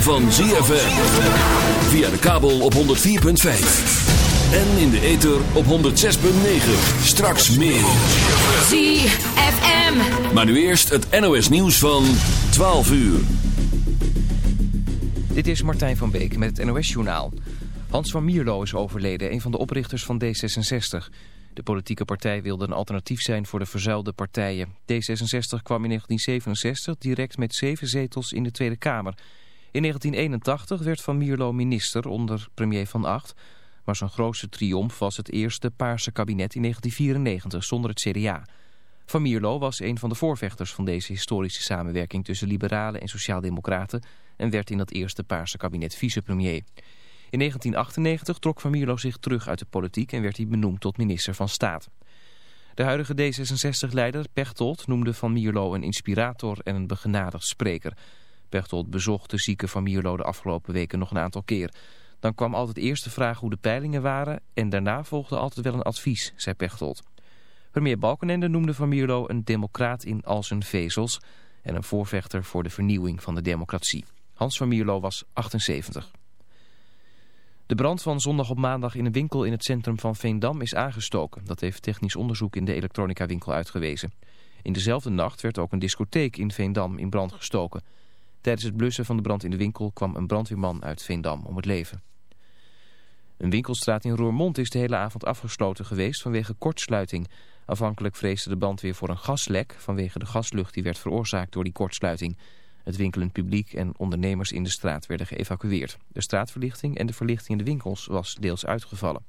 van ZFM. Via de kabel op 104.5. En in de ether op 106.9. Straks meer. ZFM. Maar nu eerst het NOS nieuws van 12 uur. Dit is Martijn van Beek met het NOS journaal. Hans van Mierlo is overleden, een van de oprichters van D66... De politieke partij wilde een alternatief zijn voor de verzuilde partijen. D66 kwam in 1967 direct met zeven zetels in de Tweede Kamer. In 1981 werd Van Mierlo minister onder premier Van Acht. Maar zijn grootste triomf was het eerste Paarse kabinet in 1994 zonder het CDA. Van Mierlo was een van de voorvechters van deze historische samenwerking tussen liberalen en sociaaldemocraten en werd in dat eerste Paarse kabinet vicepremier. In 1998 trok Van Mierlo zich terug uit de politiek en werd hij benoemd tot minister van Staat. De huidige D66-leider Pechtold noemde Van Mierlo een inspirator en een begenadigd spreker. Pechtold bezocht de zieke van Mierlo de afgelopen weken nog een aantal keer. Dan kwam altijd eerst de vraag hoe de peilingen waren en daarna volgde altijd wel een advies, zei Pechtold. Premier Balkenende noemde Van Mierlo een democraat in al zijn vezels en een voorvechter voor de vernieuwing van de democratie. Hans van Mierlo was 78. De brand van zondag op maandag in een winkel in het centrum van Veendam is aangestoken. Dat heeft technisch onderzoek in de elektronica winkel uitgewezen. In dezelfde nacht werd ook een discotheek in Veendam in brand gestoken. Tijdens het blussen van de brand in de winkel kwam een brandweerman uit Veendam om het leven. Een winkelstraat in Roermond is de hele avond afgesloten geweest vanwege kortsluiting. Afhankelijk vreesde de brandweer voor een gaslek vanwege de gaslucht die werd veroorzaakt door die kortsluiting. Het winkelend publiek en ondernemers in de straat werden geëvacueerd. De straatverlichting en de verlichting in de winkels was deels uitgevallen.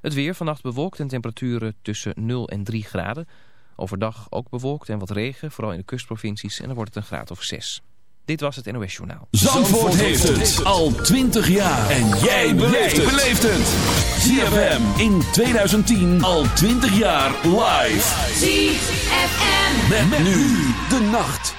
Het weer vannacht bewolkt en temperaturen tussen 0 en 3 graden. Overdag ook bewolkt en wat regen, vooral in de kustprovincies. En dan wordt het een graad of 6. Dit was het NOS Journaal. Zandvoort, heeft het al 20 jaar. En jij beleeft het. ZFM in 2010 al 20 jaar live. ZFM. Met, met nu de nacht.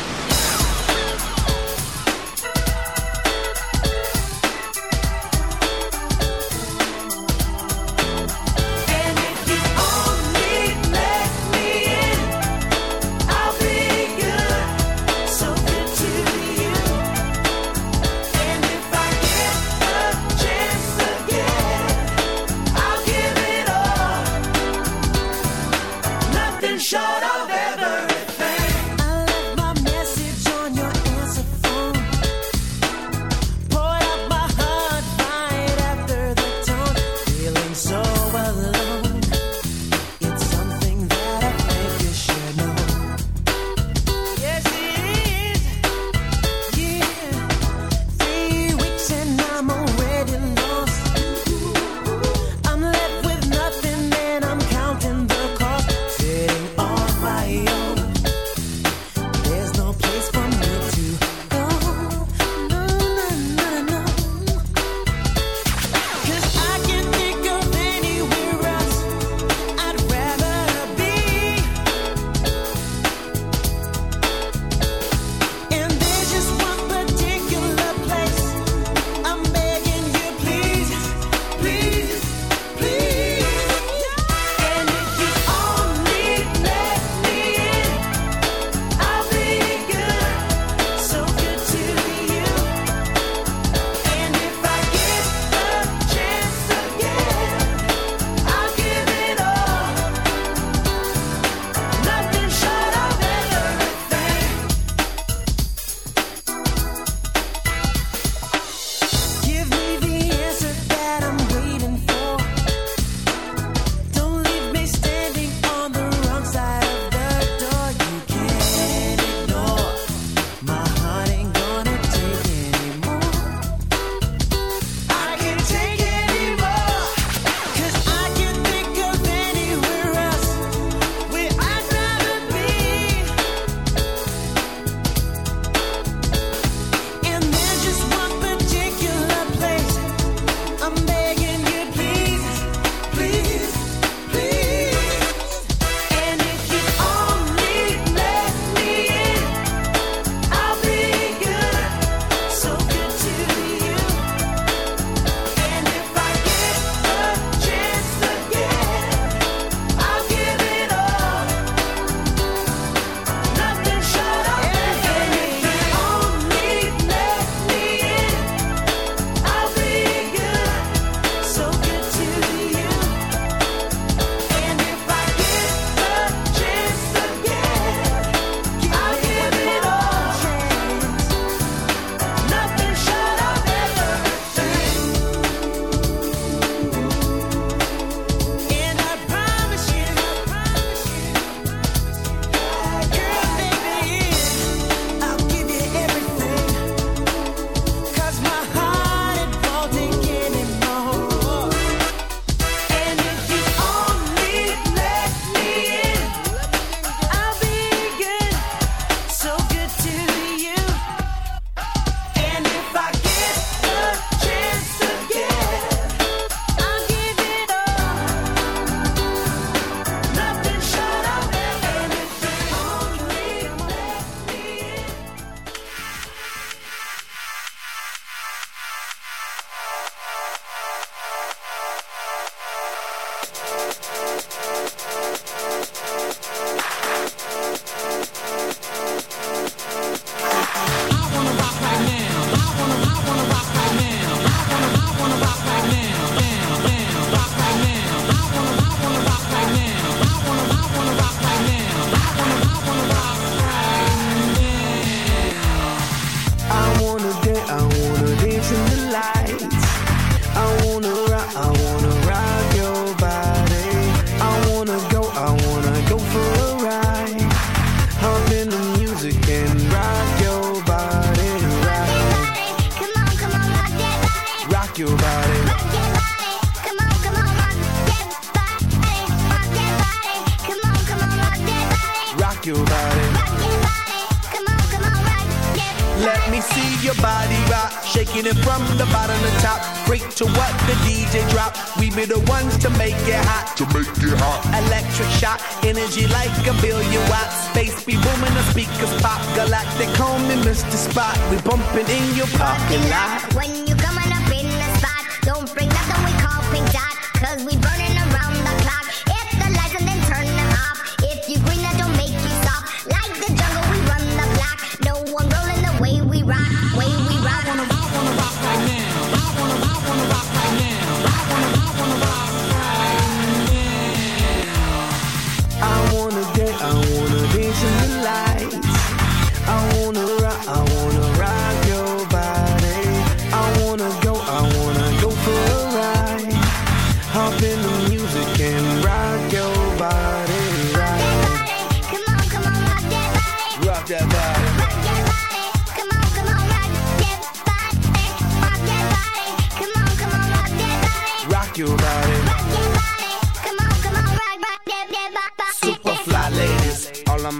on the top, straight to what the DJ drop. We be the ones to make it hot, to make it hot. Electric shock, energy like a billion watts. Space be booming, the speakers pop. Galactic, call me Mr. Spot. We bumping in your parking lot. When you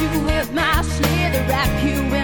you with my slither, wrap you in.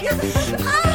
Yes. Ah!